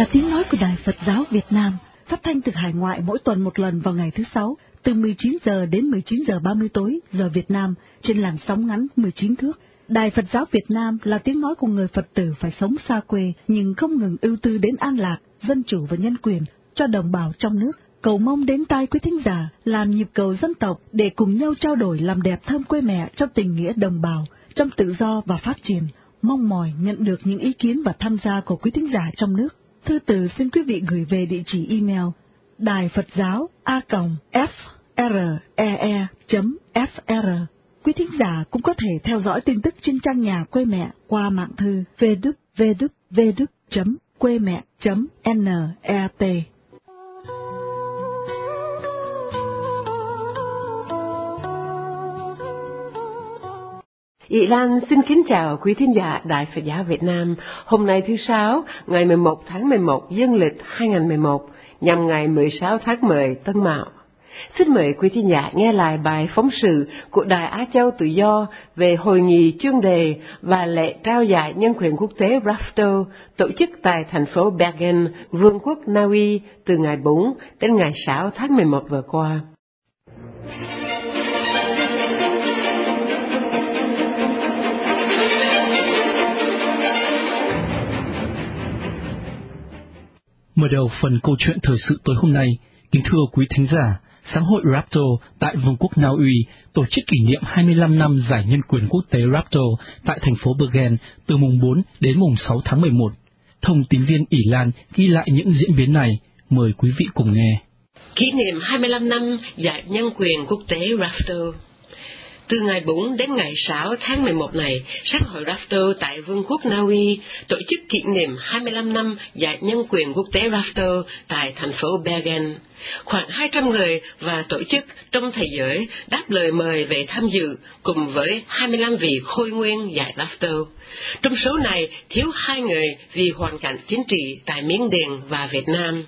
Là tiếng nói của Đài Phật giáo Việt Nam, phát thanh từ hải ngoại mỗi tuần một lần vào ngày thứ sáu, từ 19 giờ đến 19 giờ 30 tối giờ Việt Nam trên làn sóng ngắn 19 thước. Đài Phật giáo Việt Nam là tiếng nói của người Phật tử phải sống xa quê nhưng không ngừng ưu tư đến an lạc, dân chủ và nhân quyền cho đồng bào trong nước. Cầu mong đến tai quý thính giả làm nhịp cầu dân tộc để cùng nhau trao đổi làm đẹp thơm quê mẹ trong tình nghĩa đồng bào, trong tự do và phát triển mong mỏi nhận được những ý kiến và tham gia của quý thính giả trong nước. Thư từ xin quý vị gửi về địa chỉ email đài Phật giáo a còng f r e e fr. Quý thính giả cũng có thể theo dõi tin tức trên trang nhà quê mẹ qua mạng thư vđvđvđ.quê mẹ.net. Ý Lan xin kính chào quý thính giả Đại Phật giáo Việt Nam. Hôm nay thứ Sáu, ngày 11 tháng 11 dương lịch 2011, nhằm ngày 16 tháng 10 Tân Mạo. Xin mời quý thính giả nghe lại bài phóng sự của Đài Á Châu Tự Do về hội nghị chuyên đề và lễ trao giải nhân quyền quốc tế RAFTO tổ chức tại thành phố Bergen, Vương quốc Na Uy từ ngày 4 đến ngày 6 tháng 11 vừa qua. Mở đầu phần câu chuyện thời sự tối hôm nay, kính thưa quý thính giả, sáng hội Raptor tại Vương quốc Na Uy tổ chức kỷ niệm 25 năm giải nhân quyền quốc tế Raptor tại thành phố Bergen từ mùng 4 đến mùng 6 tháng 11. Thông tín viên ỷ Lan ghi lại những diễn biến này, mời quý vị cùng nghe. Kỷ niệm 25 năm giải nhân quyền quốc tế Raptor từ ngày 4 đến ngày 6 tháng 11 này, Sáng hội Rafter tại Vương quốc Na Uy tổ chức kỷ niệm 25 năm giải nhân quyền quốc tế Rafter tại thành phố Bergen. Khoảng 200 người và tổ chức trong thế giới đáp lời mời về tham dự cùng với 25 vị khôi nguyên giải Rafter. Trong số này thiếu hai người vì hoàn cảnh chính trị tại Miến Điện và Việt Nam,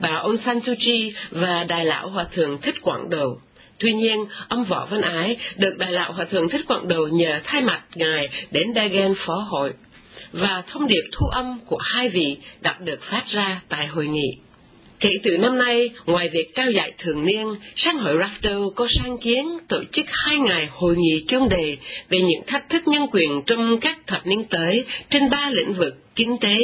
bà Aung San Suu Kyi và Đại lão Hòa Thượng Thích Quảng Đầu. Tuy nhiên, ông Võ Văn Ái được Đại lão Hòa Thượng Thích Quảng Đầu nhờ thay mặt Ngài đến Dagen phó hội, và thông điệp thu âm của hai vị đã được phát ra tại hội nghị. Kể từ năm nay, ngoài việc trao giải thường niên, sáng hội Rafter có sáng kiến tổ chức hai ngày hội nghị chuyên đề về những thách thức nhân quyền trong các thập niên tới trên ba lĩnh vực kinh tế,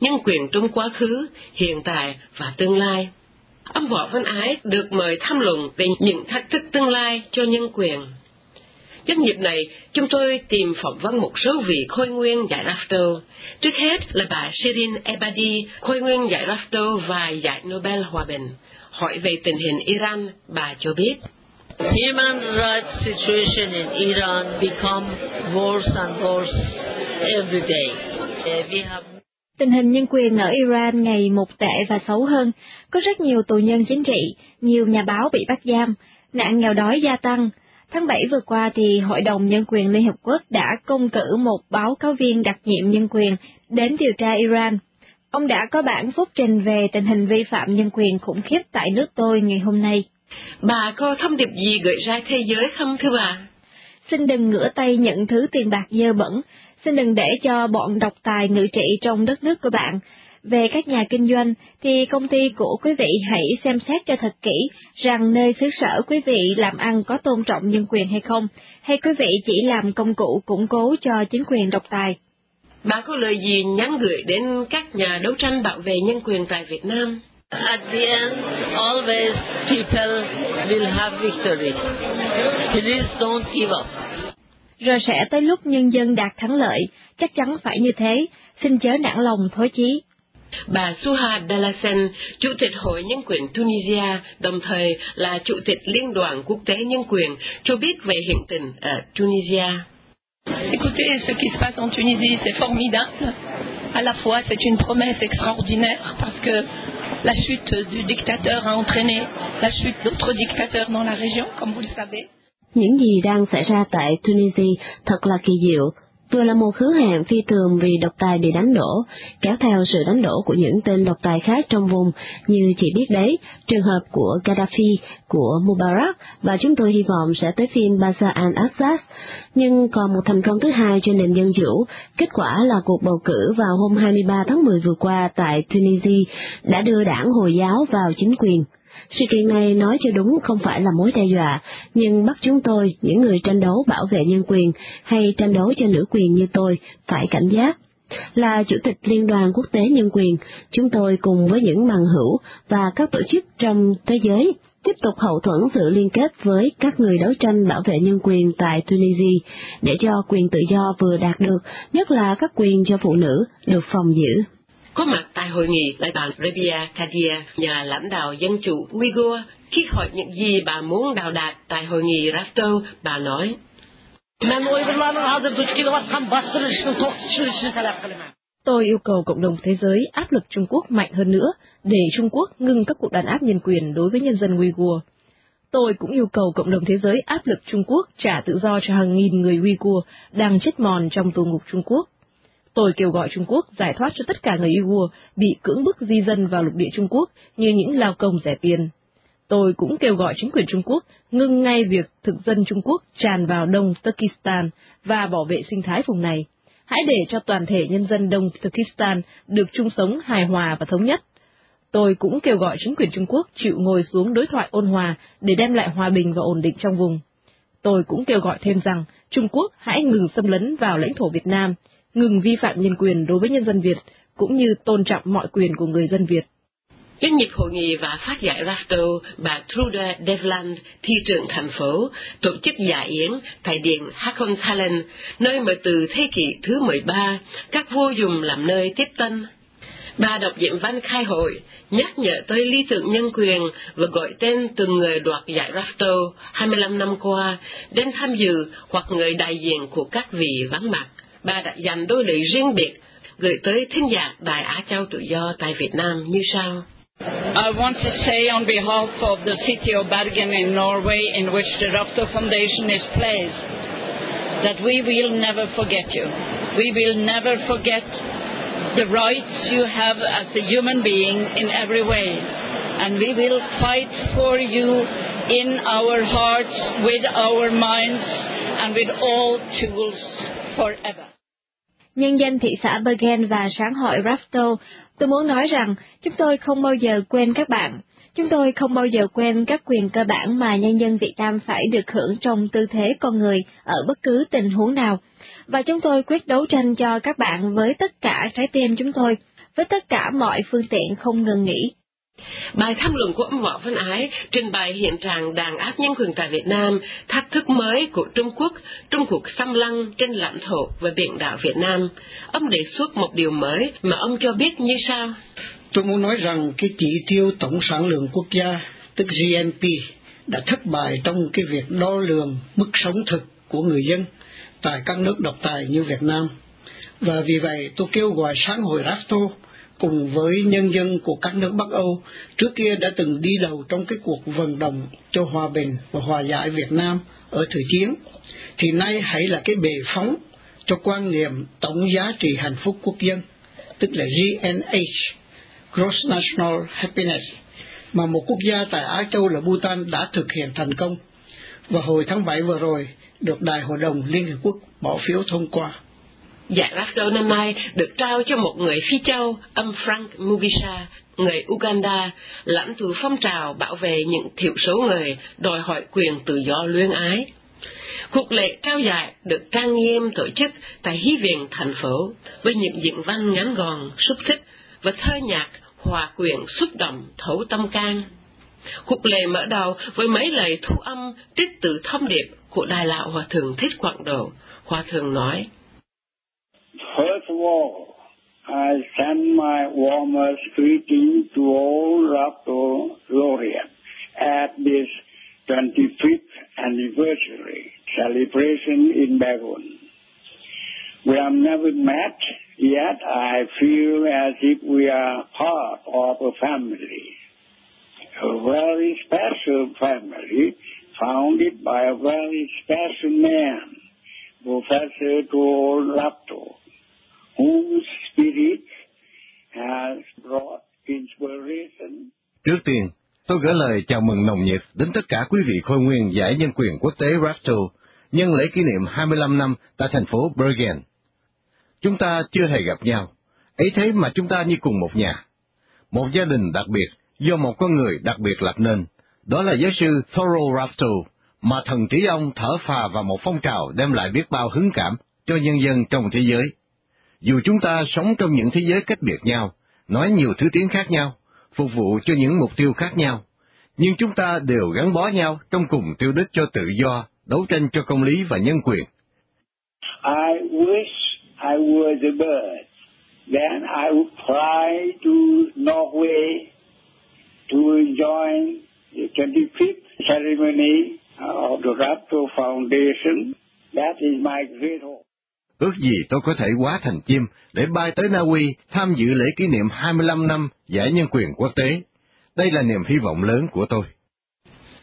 nhân quyền trong quá khứ, hiện tại và tương lai. Ông Võ Văn Ái được mời tham luận về những thách thức tương lai cho nhân quyền. Nhân dịp này, chúng tôi tìm phỏng vấn một số vị khôi nguyên giải Rafto. Trước hết là bà Shirin Ebadi, khôi nguyên giải Rafto và giải Nobel Hòa Bình. Hỏi về tình hình Iran, bà cho biết. Human rights situation in Iran become worse and worse every day. Eh, we have Tình hình nhân quyền ở Iran ngày một tệ và xấu hơn, có rất nhiều tù nhân chính trị, nhiều nhà báo bị bắt giam, nạn nghèo đói gia tăng. Tháng 7 vừa qua thì Hội đồng Nhân quyền Liên Hợp Quốc đã công cử một báo cáo viên đặc nhiệm nhân quyền đến điều tra Iran. Ông đã có bản phúc trình về tình hình vi phạm nhân quyền khủng khiếp tại nước tôi ngày hôm nay. Bà có thông điệp gì gửi ra thế giới không thưa bà? Xin đừng ngửa tay nhận thứ tiền bạc dơ bẩn, xin đừng để cho bọn độc tài ngự trị trong đất nước của bạn. Về các nhà kinh doanh, thì công ty của quý vị hãy xem xét cho thật kỹ rằng nơi xứ sở quý vị làm ăn có tôn trọng nhân quyền hay không, hay quý vị chỉ làm công cụ củng cố cho chính quyền độc tài. Bà có lời gì nhắn gửi đến các nhà đấu tranh bảo vệ nhân quyền tại Việt Nam? At the end, always people will have victory. Please don't give up rồi sẽ tới lúc nhân dân đạt thắng lợi, chắc chắn phải như thế, xin chớ nản lòng thối chí. Bà Suha Dalasen, Chủ tịch Hội Nhân quyền Tunisia, đồng thời là Chủ tịch Liên đoàn Quốc tế Nhân quyền, cho biết về hiện tình ở Tunisia. Écoutez, ce qui se passe en Tunisie, c'est formidable. À la fois, c'est une promesse extraordinaire parce que la chute du dictateur a entraîné la chute d'autres dictateurs dans la région, comme vous le savez. Những gì đang xảy ra tại Tunisia thật là kỳ diệu. vừa là một hứa hẹn phi thường vì độc tài bị đánh đổ, kéo theo sự đánh đổ của những tên độc tài khác trong vùng, như chỉ biết đấy, trường hợp của Gaddafi, của Mubarak, và chúng tôi hy vọng sẽ tới phim Bashar al-Assad. Nhưng còn một thành công thứ hai cho nền dân chủ, kết quả là cuộc bầu cử vào hôm 23 tháng 10 vừa qua tại Tunisia đã đưa đảng Hồi giáo vào chính quyền. Sự kiện này nói cho đúng không phải là mối đe dọa, nhưng bắt chúng tôi, những người tranh đấu bảo vệ nhân quyền hay tranh đấu cho nữ quyền như tôi, phải cảnh giác. Là Chủ tịch Liên đoàn Quốc tế Nhân quyền, chúng tôi cùng với những bằng hữu và các tổ chức trong thế giới tiếp tục hậu thuẫn sự liên kết với các người đấu tranh bảo vệ nhân quyền tại Tunisia để cho quyền tự do vừa đạt được, nhất là các quyền cho phụ nữ, được phòng giữ. Có mặt tại hội nghị lại bà Rabia Kadia, nhà lãnh đạo dân chủ Uyghur, khi hỏi những gì bà muốn đào đạt tại hội nghị Rafto, bà nói. Tôi yêu cầu cộng đồng thế giới áp lực Trung Quốc mạnh hơn nữa để Trung Quốc ngừng các cuộc đàn áp nhân quyền đối với nhân dân Uyghur. Tôi cũng yêu cầu cộng đồng thế giới áp lực Trung Quốc trả tự do cho hàng nghìn người Uyghur đang chết mòn trong tù ngục Trung Quốc. Tôi kêu gọi Trung Quốc giải thoát cho tất cả người Uyghur bị cưỡng bức di dân vào lục địa Trung Quốc như những lao công rẻ tiền. Tôi cũng kêu gọi chính quyền Trung Quốc ngưng ngay việc thực dân Trung Quốc tràn vào Đông Turkestan và bảo vệ sinh thái vùng này. Hãy để cho toàn thể nhân dân Đông Turkestan được chung sống hài hòa và thống nhất. Tôi cũng kêu gọi chính quyền Trung Quốc chịu ngồi xuống đối thoại ôn hòa để đem lại hòa bình và ổn định trong vùng. Tôi cũng kêu gọi thêm rằng Trung Quốc hãy ngừng xâm lấn vào lãnh thổ Việt Nam, ngừng vi phạm nhân quyền đối với nhân dân Việt, cũng như tôn trọng mọi quyền của người dân Việt. Doanh nghiệp hội nghị và phát giải Rafto, bà Truda Devland, thị trưởng thành phố, tổ chức giải yến tại điện Hakon Thailand, nơi mà từ thế kỷ thứ 13, các vua dùng làm nơi tiếp tân. Bà đọc diễn văn khai hội, nhắc nhở tới lý tưởng nhân quyền và gọi tên từng người đoạt giải Rafto 25 năm qua đến tham dự hoặc người đại diện của các vị vắng mặt bà đã dành đôi lời riêng biệt gửi tới thính giả Đài Á Châu Tự Do tại Việt Nam như sau. I want to say on behalf of the city of Bergen in Norway in which the Rafto Foundation is placed that we will never forget you. We will never forget the rights you have as a human being in every way. And we will fight for you in our hearts, with our minds, and with all tools forever. Nhân danh thị xã Bergen và sáng hội Rafto, tôi muốn nói rằng chúng tôi không bao giờ quên các bạn. Chúng tôi không bao giờ quên các quyền cơ bản mà nhân dân Việt Nam phải được hưởng trong tư thế con người ở bất cứ tình huống nào. Và chúng tôi quyết đấu tranh cho các bạn với tất cả trái tim chúng tôi, với tất cả mọi phương tiện không ngừng nghỉ. Bài tham luận của ông Võ Văn Ái trình bày hiện trạng đàn áp nhân quyền tại Việt Nam, thách thức mới của Trung Quốc trong cuộc xâm lăng trên lãnh thổ và biển đảo Việt Nam. Ông đề xuất một điều mới mà ông cho biết như sau. Tôi muốn nói rằng cái chỉ tiêu tổng sản lượng quốc gia, tức GNP, đã thất bại trong cái việc đo lường mức sống thực của người dân tại các nước độc tài như Việt Nam. Và vì vậy tôi kêu gọi sáng hội RAFTO cùng với nhân dân của các nước Bắc Âu trước kia đã từng đi đầu trong cái cuộc vận động cho hòa bình và hòa giải Việt Nam ở thời chiến, thì nay hãy là cái bề phóng cho quan niệm tổng giá trị hạnh phúc quốc dân, tức là GNH, Gross National Happiness, mà một quốc gia tại Á Châu là Bhutan đã thực hiện thành công, và hồi tháng 7 vừa rồi được Đại hội đồng Liên Hợp Quốc bỏ phiếu thông qua. Dạ, giải Rafto năm nay được trao cho một người Phi Châu, âm Frank Mugisha, người Uganda, lãnh tụ phong trào bảo vệ những thiểu số người đòi hỏi quyền tự do luyến ái. Cuộc lễ trao giải được trang nghiêm tổ chức tại Hy viện thành phố với những diễn văn ngắn gọn, xúc thích và thơ nhạc hòa quyện xúc động thấu tâm can. Cuộc lễ mở đầu với mấy lời thu âm trích từ thông điệp của Đại lão Hòa Thượng Thích Quảng Độ. Hòa Thượng nói, First of all, I send my warmest greeting to all Raptor laureates at this 25th anniversary celebration in Bagon. We have never met, yet I feel as if we are part of a family. A very special family founded by a very special man Professor Tuol Lapto, whose spirit has brought inspiration. Trước tiên, tôi gửi lời chào mừng nồng nhiệt đến tất cả quý vị khôi nguyên giải nhân quyền quốc tế Rafto nhân lễ kỷ niệm 25 năm tại thành phố Bergen. Chúng ta chưa hề gặp nhau, ấy thế mà chúng ta như cùng một nhà. Một gia đình đặc biệt do một con người đặc biệt lập nên, đó là giáo sư Thoreau Rafto, mà thần trí ông thở phà vào một phong trào đem lại biết bao hứng cảm cho nhân dân trong thế giới. Dù chúng ta sống trong những thế giới cách biệt nhau, nói nhiều thứ tiếng khác nhau, phục vụ cho những mục tiêu khác nhau, nhưng chúng ta đều gắn bó nhau trong cùng tiêu đích cho tự do, đấu tranh cho công lý và nhân quyền. I wish I was a bird. Then I would fly to Norway to join the 25th ceremony of the Raptor Foundation. That is my great hope. Ước gì tôi có thể hóa thành chim để bay tới Na Uy tham dự lễ kỷ niệm 25 năm giải nhân quyền quốc tế. Đây là niềm hy vọng lớn của tôi.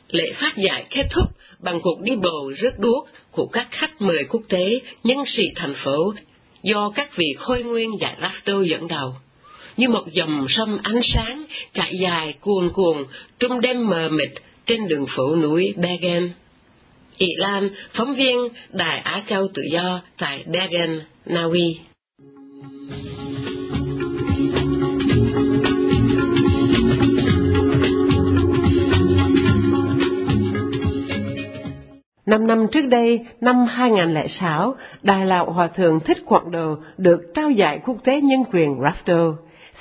Lễ phát giải kết thúc bằng cuộc đi bầu rước đuốc của các khách mời quốc tế, nhân sĩ thành phố do các vị khôi nguyên giải Rafto dẫn đầu. Như một dòng sông ánh sáng chạy dài cuồn cuộn trong đêm mờ mịt trên đường phố núi Bergen. Ị Lan, phóng viên Đài Á Châu Tự Do tại Bergen, Na Uy. Năm năm trước đây, năm 2006, Đài Lạo Hòa Thượng Thích Quảng Đồ được trao giải quốc tế nhân quyền Rafto.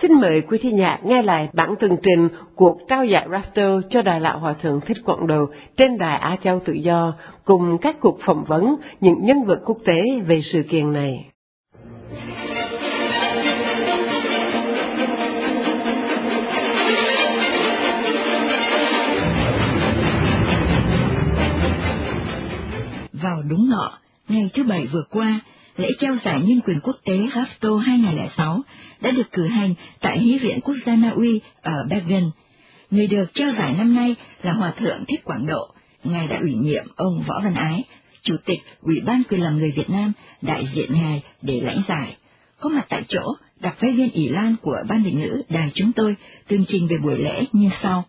Xin mời quý thi nhạc nghe lại bản tường trình cuộc trao giải Rafter cho Đài Lão Hòa Thượng Thích Quảng Đồ trên Đài Á Châu Tự Do, cùng các cuộc phỏng vấn những nhân vật quốc tế về sự kiện này. Vào đúng nọ, ngày thứ Bảy vừa qua, lễ trao giải nhân quyền quốc tế Rafto 2006 đã được cử hành tại Hí viện Quốc gia Na Uy ở Bergen. Người được trao giải năm nay là Hòa Thượng Thích Quảng Độ, Ngài đã ủy nhiệm ông Võ Văn Ái, Chủ tịch Ủy ban quyền làm người Việt Nam, đại diện Ngài để lãnh giải. Có mặt tại chỗ, đặc phái viên ỷ Lan của Ban Định ngữ đài chúng tôi tường trình về buổi lễ như sau.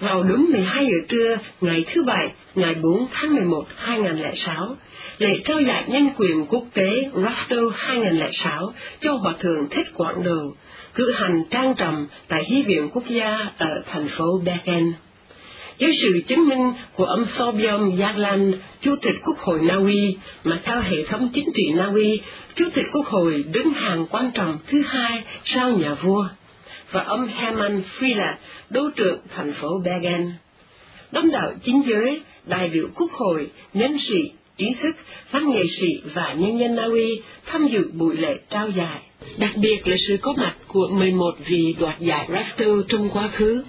Vào đúng 12 giờ trưa, ngày thứ Bảy, ngày 4 tháng 11, 2006, lễ trao giải nhân quyền quốc tế Rafto 2006 cho Hòa Thượng Thích Quảng Đồ, cử hành trang trọng tại Hy viện Quốc gia ở thành phố Bergen. Dưới sự chứng minh của ông Thorbjorn Jagland, Chủ tịch Quốc hội Na Uy, mà theo hệ thống chính trị Na Uy, Chủ tịch Quốc hội đứng hàng quan trọng thứ hai sau nhà vua, và ông Hermann Friele, đô trưởng thành phố Bergen. Đông đảo chính giới, đại biểu quốc hội, nhân sĩ, trí thức, văn nghệ sĩ và nhân dân Na Uy tham dự buổi lễ trao giải. Đặc biệt là sự có mặt của 11 vị đoạt giải Rafter trong quá khứ.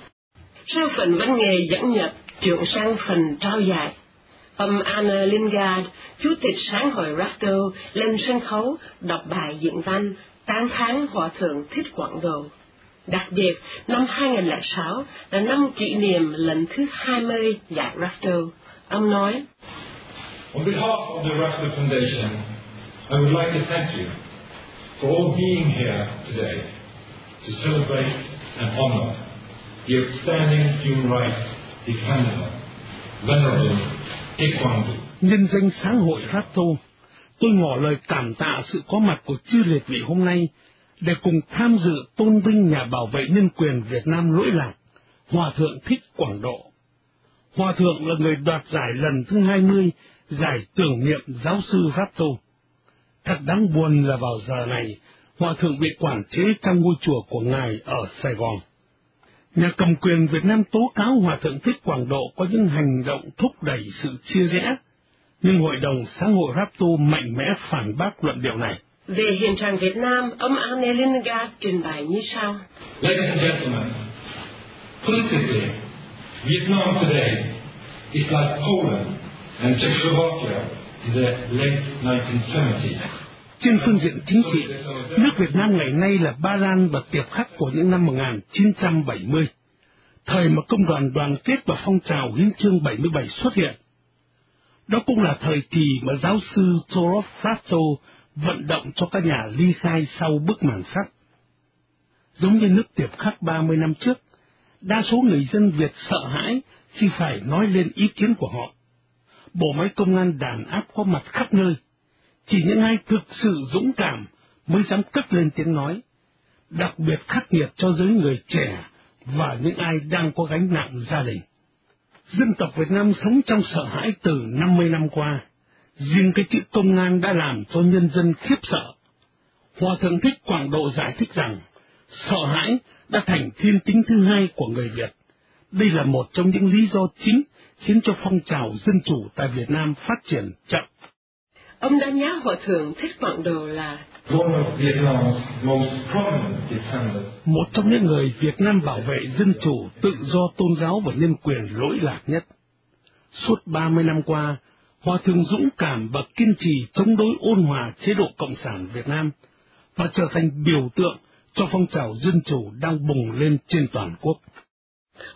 Sau phần văn nghệ dẫn nhập, chuyển sang phần trao giải. Ông Anna Lingard, Chủ tịch Sáng hội Rafter, lên sân khấu đọc bài diễn văn tán thán Hòa Thượng Thích Quảng Đồ. Đặc biệt, năm 2006 là năm kỷ niệm lần thứ 20 giải Rafto. Ông nói, On behalf of the Rafto Foundation, I would like to thank you for all being here today to celebrate and honor the outstanding human rights defender, Venerable Taekwondo. Nhân danh xã hội Rafto, tôi ngỏ lời cảm tạ sự có mặt của chư liệt vị hôm nay để cùng tham dự tôn vinh nhà bảo vệ nhân quyền Việt Nam lỗi lạc, Hòa Thượng Thích Quảng Độ. Hòa Thượng là người đoạt giải lần thứ 20, giải tưởng niệm giáo sư Pháp Tô. Thật đáng buồn là vào giờ này, Hòa Thượng bị quản chế trong ngôi chùa của Ngài ở Sài Gòn. Nhà cầm quyền Việt Nam tố cáo Hòa Thượng Thích Quảng Độ có những hành động thúc đẩy sự chia rẽ, nhưng Hội đồng xã hội Rapto mạnh mẽ phản bác luận điệu này. Về hiện trạng Việt Nam, ông Arne Lindgaard trình bày như sau. Ladies and gentlemen, politically, Vietnam today is like Poland and Czechoslovakia in the late 1970s. Trên phương diện chính trị, nước Việt Nam ngày nay là Ba Lan và tiệp khắc của những năm 1970, thời mà công đoàn đoàn kết và phong trào hiến chương 77 xuất hiện. Đó cũng là thời kỳ mà giáo sư Torov Frato vận động cho các nhà ly khai sau bức màn sắt. Giống như nước tiệp khắc 30 năm trước, đa số người dân Việt sợ hãi khi phải nói lên ý kiến của họ. Bộ máy công an đàn áp có mặt khắp nơi. Chỉ những ai thực sự dũng cảm mới dám cất lên tiếng nói, đặc biệt khắc nghiệt cho giới người trẻ và những ai đang có gánh nặng gia đình. Dân tộc Việt Nam sống trong sợ hãi từ 50 năm qua, riêng cái chữ công an đã làm cho nhân dân khiếp sợ. Hòa Thượng Thích Quảng Độ giải thích rằng, sợ hãi đã thành thiên tính thứ hai của người Việt. Đây là một trong những lý do chính khiến cho phong trào dân chủ tại Việt Nam phát triển chậm. Ông đánh giá Hòa Thượng Thích Quảng Độ là một trong những người Việt Nam bảo vệ dân chủ, tự do tôn giáo và nhân quyền lỗi lạc nhất. Suốt 30 năm qua, Hòa Thượng dũng cảm và kiên trì chống đối ôn hòa chế độ Cộng sản Việt Nam và trở thành biểu tượng cho phong trào dân chủ đang bùng lên trên toàn quốc.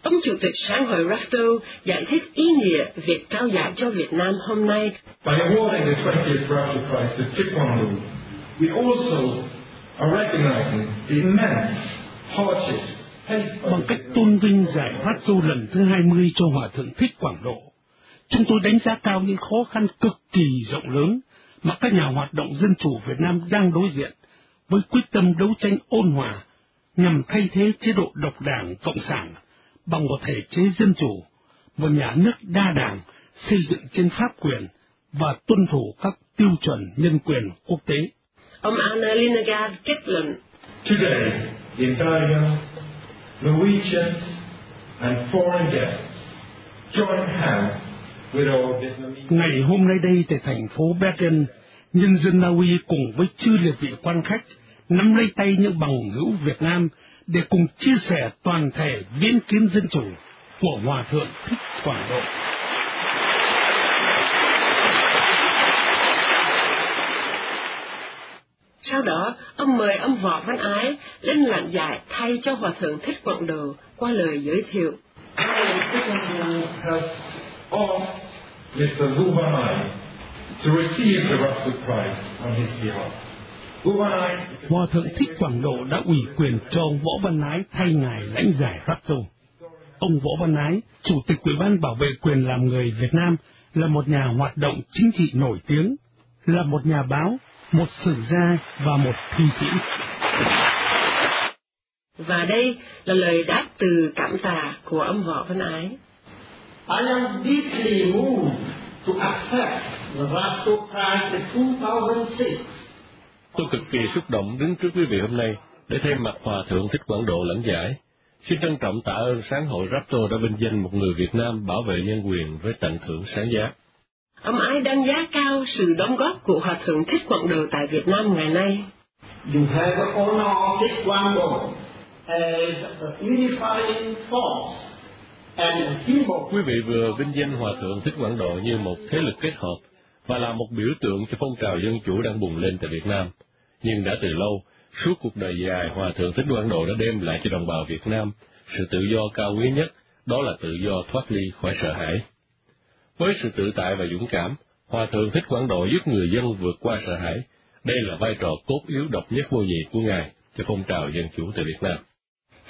Ông Chủ tịch Sáng hội Rafto giải thích ý nghĩa việc trao giải cho Việt Nam hôm nay. By awarding the 20th Rafto Prize to Taekwondo, we also are recognizing the immense hardships Bằng cách tôn vinh giải Rafto lần thứ 20 cho Hòa Thượng Thích Quảng Độ, chúng tôi đánh giá cao những khó khăn cực kỳ rộng lớn mà các nhà hoạt động dân chủ Việt Nam đang đối diện với quyết tâm đấu tranh ôn hòa nhằm thay thế chế độ độc đảng cộng sản bằng một thể chế dân chủ, một nhà nước đa đảng xây dựng trên pháp quyền và tuân thủ các tiêu chuẩn nhân quyền quốc tế. Ông Anna Linegard kết luận. Today, Italians, Norwegians and foreign guests join hands. Ngày hôm nay đây tại thành phố Bergen, nhân dân Na Uy cùng với chư liệt vị quan khách nắm lấy tay những bằng hữu Việt Nam để cùng chia sẻ toàn thể viễn kiến dân chủ của Hòa Thượng Thích Quảng Độ. Sau đó, ông mời ông Võ Văn Ái lên lãnh giải thay cho Hòa Thượng Thích Quảng Độ qua lời giới thiệu. Vu Van Ai to receive the Rafto Prize on his behalf. Hòa Thượng Thích Quảng Độ đã ủy quyền cho ông Võ Văn Ái thay ngài lãnh giải Rafto. Ông Võ Văn Ái, Chủ tịch Ủy ban Bảo vệ quyền làm người Việt Nam, là một nhà hoạt động chính trị nổi tiếng, là một nhà báo, một sử gia và một thi sĩ. Và đây là lời đáp từ cảm tạ của ông Võ Văn Ái. I am deeply moved to accept the Rafto Prize in 2006 Tôi cực kỳ xúc động đứng trước quý vị hôm nay để thêm mặt Hòa Thượng Thích Quảng Độ lãnh giải. Xin trân trọng tạ ơn sáng hội Rapto đã vinh danh một người Việt Nam bảo vệ nhân quyền với tặng thưởng sáng giá. Ông Ái đánh giá cao sự đóng góp của Hòa Thượng Thích Quảng Độ tại Việt Nam ngày nay. You have the honor of Thích Quảng Độ as a unifying force. Quý vị vừa vinh danh Hòa Thượng Thích Quảng Độ như một thế lực kết hợp và là một biểu tượng cho phong trào dân chủ đang bùng lên tại Việt Nam. Nhưng đã từ lâu, suốt cuộc đời dài, Hòa Thượng Thích Quảng Độ đã đem lại cho đồng bào Việt Nam sự tự do cao quý nhất, đó là tự do thoát ly khỏi sợ hãi. Với sự tự tại và dũng cảm, Hòa Thượng Thích Quảng Độ giúp người dân vượt qua sợ hãi. Đây là vai trò cốt yếu độc nhất vô nhị của Ngài cho phong trào dân chủ tại Việt Nam.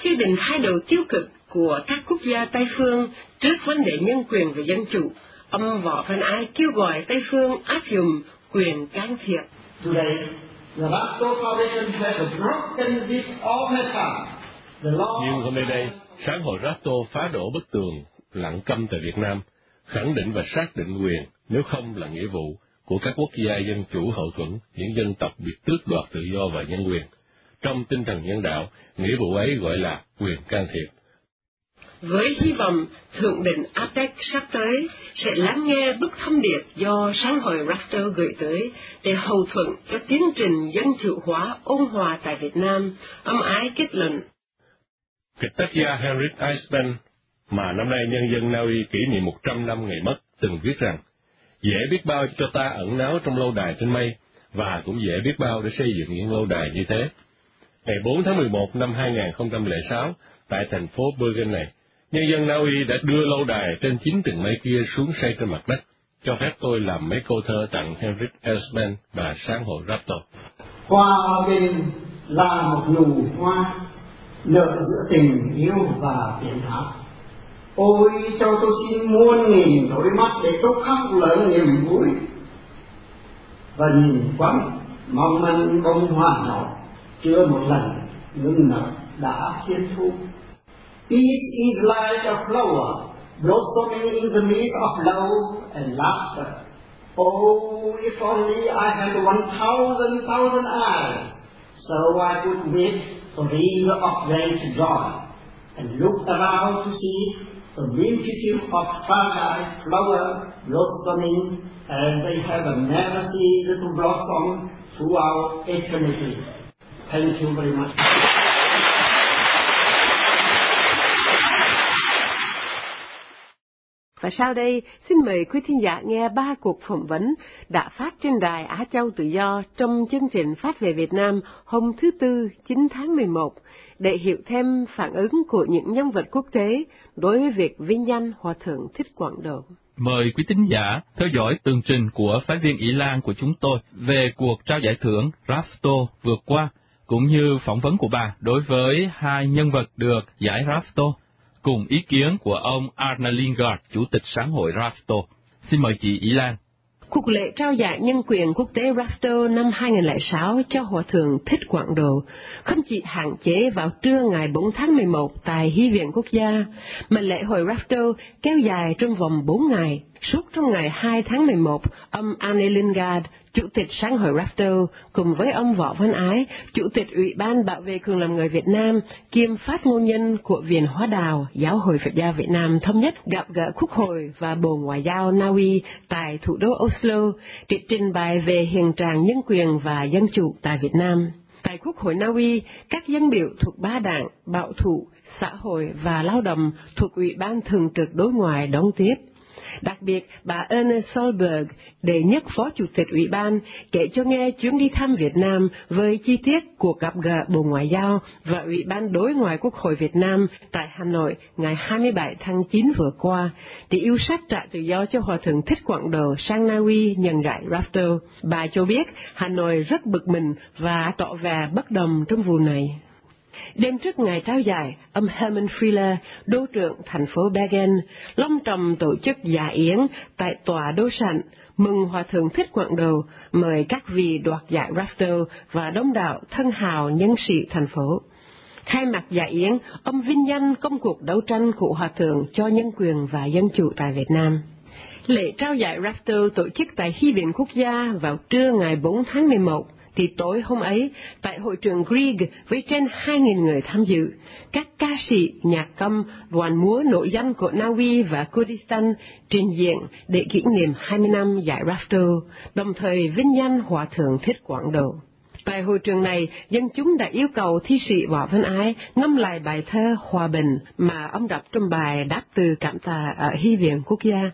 Khi định thái độ tiêu cực của các quốc gia Tây phương trước vấn đề nhân quyền và dân chủ, ông Võ Văn Ái kêu gọi Tây phương áp dụng quyền can thiệp. Today, the Foundation has broken this law Nhưng hôm nay đây, sáng hội Rapto phá đổ bức tường, lặng câm tại Việt Nam, khẳng định và xác định quyền, nếu không là nghĩa vụ, của các quốc gia dân chủ hậu thuẫn, những dân tộc bị tước đoạt tự do và nhân quyền. Trong tinh thần nhân đạo, nghĩa vụ ấy gọi là quyền can thiệp. Với hy vọng Thượng đỉnh APEC sắp tới sẽ lắng nghe bức thông điệp do sáng hội Raptor gửi tới để hậu thuẫn cho tiến trình dân chủ hóa ôn hòa tại Việt Nam, ông Ái kết luận. Kịch tác gia Henrik Eisman, mà năm nay nhân dân Na Uy kỷ niệm 100 năm ngày mất, từng viết rằng, dễ biết bao cho ta ẩn náu trong lâu đài trên mây, và cũng dễ biết bao để xây dựng những lâu đài như thế. Ngày 4 tháng 11 năm 2006, tại thành phố Bergen này, nhân dân Na Uy đã đưa lâu đài trên chín tầng mây kia xuống xây trên mặt đất, cho phép tôi làm mấy câu thơ tặng Henrik Elsman và sáng hội Raptor. Hoa bên là một nụ hoa nở giữa tình yêu và tiền thắm. Ôi cho tôi xin muôn nghìn đôi mắt để tôi khóc lớn niềm vui và nhìn quanh mong manh bông hoa nhỏ chưa một lần nở đã. Peace is like a flower blossoming in the midst of love and laughter. Oh, if only I had one thousand thousand eyes, so I could wait for river of great joy, and look around to see the multitude of paradise flowers blossoming as they have never seen to blossom throughout eternity. Thank you very much. Và sau đây, xin mời quý thính giả nghe ba cuộc phỏng vấn đã phát trên đài Á Châu Tự Do trong chương trình phát về Việt Nam hôm thứ Tư 9 tháng 11 để hiểu thêm phản ứng của những nhân vật quốc tế đối với việc vinh danh Hòa Thượng Thích Quảng Độ. Mời quý tín giả theo dõi tường trình của phái viên Ý Lan của chúng tôi về cuộc trao giải thưởng Rafto vừa qua, cũng như phỏng vấn của bà đối với hai nhân vật được giải Rafto cùng ý kiến của ông Arna Lingard, Chủ tịch Sáng hội Rafto. Xin mời chị Ý Lan. Cuộc lễ trao giải nhân quyền quốc tế Rafto năm 2006 cho Hòa Thượng Thích Quảng Độ không chỉ hạn chế vào trưa ngày 4 tháng 11 tại Hy viện Quốc gia, mà lễ hội Rafto kéo dài trong vòng 4 ngày. Suốt trong ngày 2 tháng 11, ông Anne Lingard, Chủ tịch Sáng hội Rafto, cùng với ông Võ Văn Ái, Chủ tịch Ủy ban Bảo vệ quyền làm người Việt Nam, kiêm phát ngôn nhân của Viện Hóa Đào, Giáo hội Phật giáo Việt Nam thống nhất gặp gỡ Quốc hội và Bộ Ngoại giao Na Uy tại thủ đô Oslo để trình bày về hiện trạng nhân quyền và dân chủ tại Việt Nam. Tại Quốc hội Na Uy, các dân biểu thuộc ba đảng, bảo thủ, xã hội và lao động thuộc Ủy ban Thường trực Đối ngoại đón tiếp. Đặc biệt, bà Ernest Solberg, đệ nhất phó chủ tịch ủy ban, kể cho nghe chuyến đi thăm Việt Nam với chi tiết cuộc gặp gỡ Bộ Ngoại giao và Ủy ban Đối ngoại Quốc hội Việt Nam tại Hà Nội ngày 27 tháng 9 vừa qua, để yêu sách trả tự do cho Hòa Thượng Thích Quảng Đồ sang Na Uy nhận giải Rafter. Bà cho biết Hà Nội rất bực mình và tỏ vẻ bất đồng trong vụ này. Đêm trước ngày trao giải, ông Herman Freeler, đô trưởng thành phố Bergen, long trọng tổ chức dạ yến tại tòa đô sảnh, mừng Hòa Thượng Thích Quảng đầu mời các vị đoạt giải Rafter và đông đảo thân hào nhân sĩ thành phố. Khai mạc dạ yến, ông vinh danh công cuộc đấu tranh của Hòa Thượng cho nhân quyền và dân chủ tại Việt Nam. Lễ trao giải Rafter tổ chức tại Hy viện Quốc gia vào trưa ngày 4 tháng 11 thì tối hôm ấy, tại hội trường Grieg với trên 2.000 người tham dự, các ca sĩ, nhạc công, đoàn múa nội danh của Na Uy và Kurdistan trình diễn để kỷ niệm 20 năm giải Rafto, đồng thời vinh danh Hòa Thượng Thích Quảng Độ. Tại hội trường này, dân chúng đã yêu cầu thi sĩ Võ Văn Ái ngâm lại bài thơ Hòa Bình mà ông đọc trong bài đáp từ cảm tạ ở Hy viện Quốc gia.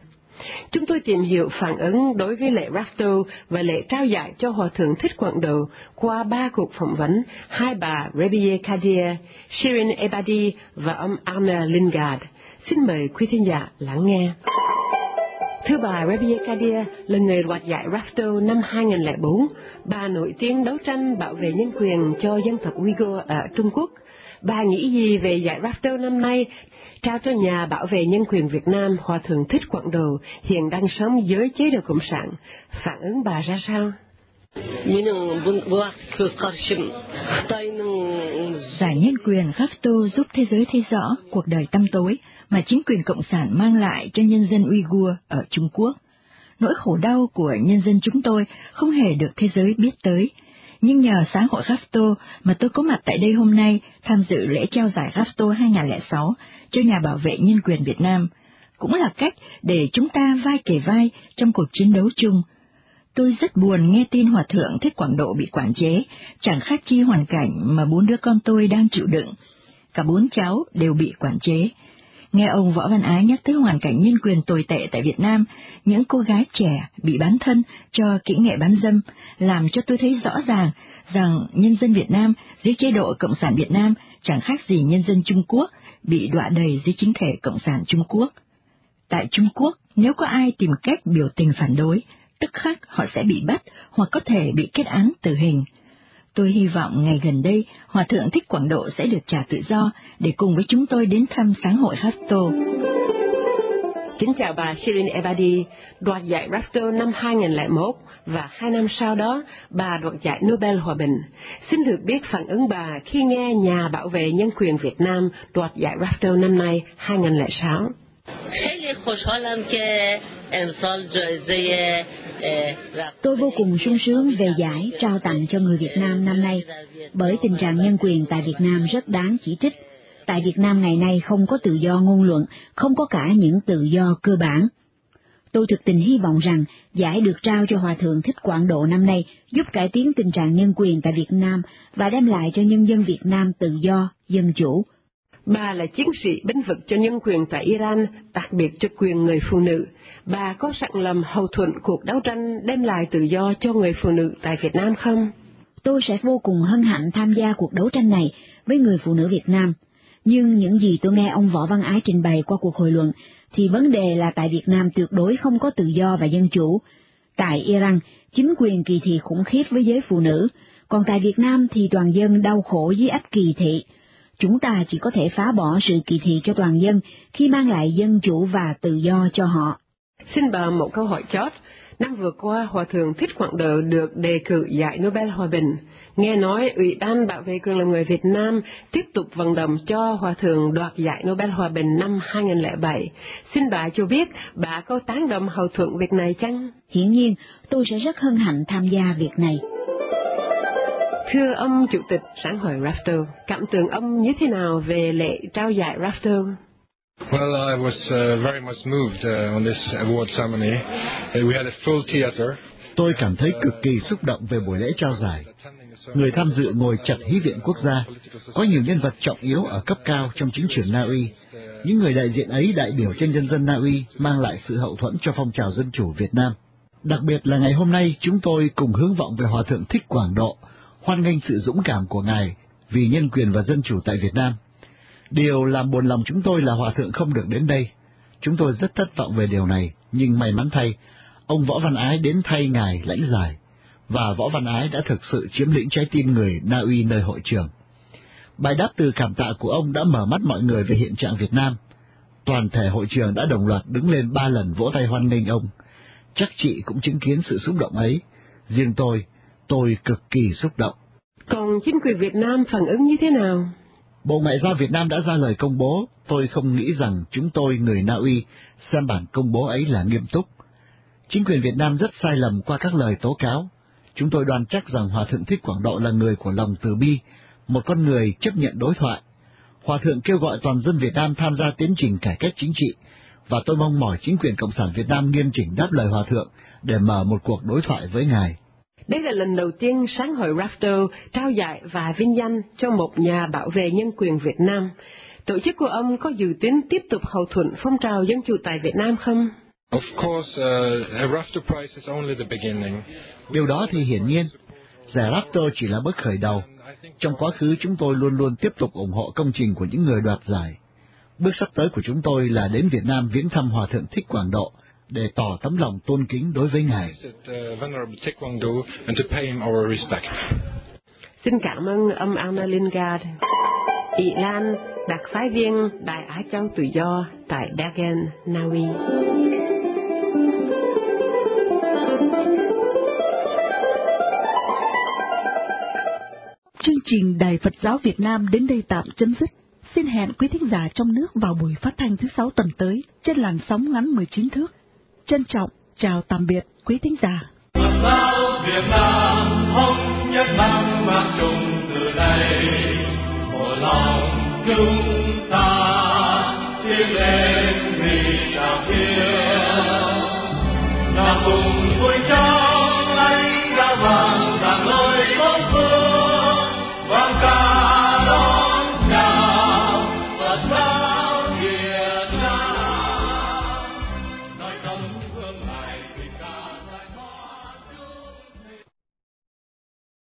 Chúng tôi tìm hiểu phản ứng đối với lễ Rafto và lễ trao giải cho Hòa Thượng Thích Quảng Độ qua ba cuộc phỏng vấn hai bà Rebie Kadir, Shirin Ebadi và ông Arna Lingard. Xin mời quý thính giả lắng nghe. Thưa bà Rebie Kadir là người đoạt giải Rafto năm 2004. Bà nổi tiếng đấu tranh bảo vệ nhân quyền cho dân tộc Uyghur ở Trung Quốc. Bà nghĩ gì về giải Rafto năm nay trao cho nhà bảo vệ nhân quyền Việt Nam Hòa Thượng Thích Quảng Đồ hiện đang sống dưới chế độ Cộng sản. Phản ứng bà ra sao? Giải nhân quyền Rafto giúp thế giới thấy rõ cuộc đời tăm tối mà chính quyền Cộng sản mang lại cho nhân dân Uyghur ở Trung Quốc. Nỗi khổ đau của nhân dân chúng tôi không hề được thế giới biết tới, nhưng nhờ sáng hội Rafto mà tôi có mặt tại đây hôm nay tham dự lễ trao giải Rafto 2006 cho nhà bảo vệ nhân quyền Việt Nam, cũng là cách để chúng ta vai kề vai trong cuộc chiến đấu chung. Tôi rất buồn nghe tin Hòa Thượng Thích Quảng Độ bị quản chế, chẳng khác chi hoàn cảnh mà bốn đứa con tôi đang chịu đựng. Cả bốn cháu đều bị quản chế. Nghe ông Võ Văn Ái nhắc tới hoàn cảnh nhân quyền tồi tệ tại Việt Nam, những cô gái trẻ bị bán thân cho kỹ nghệ bán dâm, làm cho tôi thấy rõ ràng rằng nhân dân Việt Nam dưới chế độ Cộng sản Việt Nam chẳng khác gì nhân dân Trung Quốc bị đọa đầy dưới chính thể Cộng sản Trung Quốc. Tại Trung Quốc, Nếu có ai tìm cách biểu tình phản đối, tức khắc họ sẽ bị bắt hoặc có thể bị kết án tử hình. Tôi hy vọng ngày gần đây, Hòa Thượng Thích Quảng Độ sẽ được trả tự do để cùng với chúng tôi đến thăm sáng hội Hafto. Kính chào bà Shirin Ebadi, đoạt giải Rafto năm 2001 và hai năm sau đó bà đoạt giải Nobel Hòa Bình. Xin được biết phản ứng bà khi nghe nhà bảo vệ nhân quyền Việt Nam đoạt giải Rafto năm nay 2006. خیلی خوشحالم که امسال جایزه Tôi vô cùng sung sướng về giải trao tặng cho người Việt Nam năm nay, bởi tình trạng nhân quyền tại Việt Nam rất đáng chỉ trích. Tại Việt Nam ngày nay không có tự do ngôn luận, không có cả những tự do cơ bản. Tôi thực tình hy vọng rằng giải được trao cho Hòa Thượng Thích Quảng Độ năm nay giúp cải tiến tình trạng nhân quyền tại Việt Nam và đem lại cho nhân dân Việt Nam tự do, dân chủ. Bà là chiến sĩ binh vực cho nhân quyền tại Iran, đặc biệt cho quyền người phụ nữ. Bà có sẵn lòng hậu thuẫn cuộc đấu tranh đem lại tự do cho người phụ nữ tại Việt Nam không? Tôi sẽ vô cùng hân hạnh tham gia cuộc đấu tranh này với người phụ nữ Việt Nam. Nhưng những gì tôi nghe ông Võ Văn Ái trình bày qua cuộc hội luận, thì vấn đề là tại Việt Nam tuyệt đối không có tự do và dân chủ. Tại Iran, chính quyền kỳ thị khủng khiếp với giới phụ nữ, còn tại Việt Nam thì toàn dân đau khổ dưới ách kỳ thị. Chúng ta chỉ có thể phá bỏ sự kỳ thị cho toàn dân khi mang lại dân chủ và tự do cho họ. Xin bà một câu hỏi chót. Năm vừa qua, Hòa Thượng Thích Quảng Độ được đề cử giải Nobel Hòa Bình. Nghe nói Ủy ban Bảo vệ quyền lợi người Việt Nam tiếp tục vận động cho Hòa Thượng đoạt giải Nobel Hòa Bình năm 2007. Xin bà cho biết bà có tán đồng hậu thuận việc này chăng? Hiển nhiên, tôi sẽ rất hân hạnh tham gia việc này. Thưa ông Chủ tịch Sáng hội Rafter, cảm tưởng ông như thế nào về lễ trao giải Rafter? Well, I was uh, very much moved uh, on this award ceremony. Uh, we had a full theater. Tôi cảm thấy cực kỳ xúc động về buổi lễ trao giải. Người tham dự ngồi chặt hí viện quốc gia, có nhiều nhân vật trọng yếu ở cấp cao trong chính trường Na Uy. Những người đại diện ấy đại biểu cho nhân dân Na Uy mang lại sự hậu thuẫn cho phong trào dân chủ Việt Nam. Đặc biệt là ngày hôm nay chúng tôi cùng hướng vọng về Hòa Thượng Thích Quảng Độ, hoan nghênh sự dũng cảm của Ngài vì nhân quyền và dân chủ tại Việt Nam. Điều làm buồn lòng chúng tôi là Hòa Thượng không được đến đây. Chúng tôi rất thất vọng về điều này, nhưng may mắn thay, ông Võ Văn Ái đến thay Ngài lãnh giải, và Võ Văn Ái đã thực sự chiếm lĩnh trái tim người Na Uy nơi hội trường. Bài đáp từ cảm tạ của ông đã mở mắt mọi người về hiện trạng Việt Nam. Toàn thể hội trường đã đồng loạt đứng lên ba lần vỗ tay hoan nghênh ông. Chắc chị cũng chứng kiến sự xúc động ấy. Riêng tôi, tôi cực kỳ xúc động. Còn chính quyền Việt Nam phản ứng như thế nào? Bộ Ngoại giao Việt Nam đã ra lời công bố, tôi không nghĩ rằng chúng tôi, người Na Uy, xem bản công bố ấy là nghiêm túc. Chính quyền Việt Nam rất sai lầm qua các lời tố cáo. Chúng tôi đoan chắc rằng Hòa Thượng Thích Quảng Độ là người của lòng từ bi, một con người chấp nhận đối thoại. Hòa Thượng kêu gọi toàn dân Việt Nam tham gia tiến trình cải cách chính trị, và tôi mong mỏi chính quyền Cộng sản Việt Nam nghiêm chỉnh đáp lời Hòa Thượng để mở một cuộc đối thoại với Ngài. Đây là lần đầu tiên sáng hội Rafter trao giải và vinh danh cho một nhà bảo vệ nhân quyền Việt Nam. Tổ chức của ông có dự tính tiếp tục hậu thuẫn phong trào dân chủ tại Việt Nam không? Of course, uh, a Rafter Prize is only the beginning. Điều đó thì hiển nhiên, giải Rafter chỉ là bước khởi đầu. Trong quá khứ chúng tôi luôn luôn tiếp tục ủng hộ công trình của những người đoạt giải. Bước sắp tới của chúng tôi là đến Việt Nam viếng thăm Hòa Thượng Thích Quảng Độ, để tỏ tấm lòng tôn kính đối với Ngài. Xin cảm ơn ông Anna Lingard, Ý Lan, đặc phái viên Đại Á Châu Tự Do tại Bergen, Na Uy. Chương trình Đài Phật giáo Việt Nam đến đây tạm chấm dứt. Xin hẹn quý thính giả trong nước vào buổi phát thanh thứ sáu tuần tới trên làn sóng ngắn 19 thước trân trọng chào tạm biệt quý thính giả. Mặt.